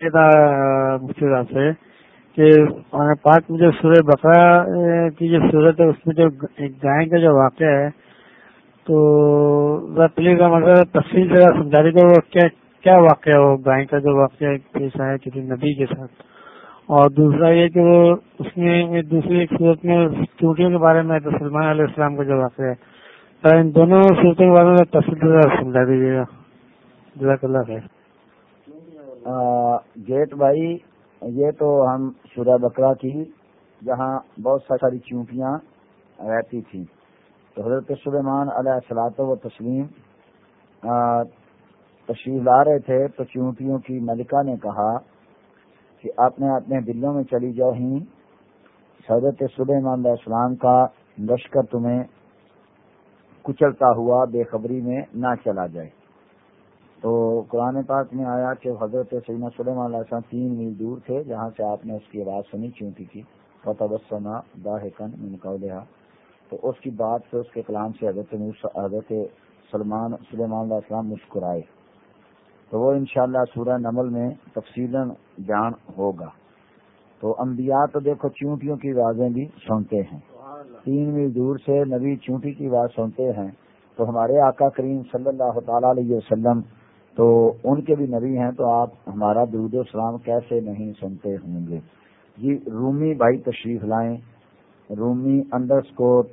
مفتی صاحب سے کہ پاک میں جو سورہ بقرہ کی جو صورت ہے، اس میں جو گائے کا جو واقعہ ہے، تو پلیز مطلب تفصیل سے سمجھا دیجیے وہ کیا واقعہ ہے وہ گائے کا جو واقعہ پیش آیا کسی نبی کے ساتھ؟ اور دوسرا یہ کہ وہ اس میں دوسری ایک صورت میں چوٹیوں کے بارے میں تو سلمان علیہ السلام کا جو واقعہ ہے ان دونوں صورتوں کے بارے میں تفصیل سے سمجھا دیجیے گا۔ جزاک اللہ خیر۔ گیٹ بھائی یہ تو ہم سورہ بکرا کی، جہاں بہت ساری چونٹیاں رہتی تھیں۔ تو حضرت سلیمان علیہ السلاط و تسلیم تشریف لا رہے تھے تو چونٹیوں کی ملکہ نے کہا کہ آپ نے اپنے دلوں میں چلی جاؤ ہی۔ حضرت سلیمان علیہ السلام کا لشکر تمہیں کچلتا ہوا بے خبری میں نہ چلا جائے۔ تو قرآن پاک میں آیا کہ حضرت سیدنا سلیم علیہ السلام تین میل دور تھے جہاں سے آپ نے اس کی آواز سنی چونٹی کی فتبسنا باہکن من قولها تو اس کی بات سے، اس کے کلام سے حضرت حضرت سلمان، سلیمان علیہ السلام مسکرائے۔ تو وہ انشاءاللہ سورہ نمل میں تفصیل بیان ہوگا۔ تو انبیاء تو دیکھو چونٹیوں کی آوازیں بھی سنتے ہیں۔ تین میل دور سے نبی چونٹی کی آواز سنتے ہیں۔ تو ہمارے آقا کریم صلی اللہ تعالی علیہ وسلم تو ان کے بھی نبی ہیں تو آپ ہمارا درود السلام کیسے نہیں سنتے ہوں گے؟ جی رومی بھائی تشریف لائیں، رومی انڈر اسکور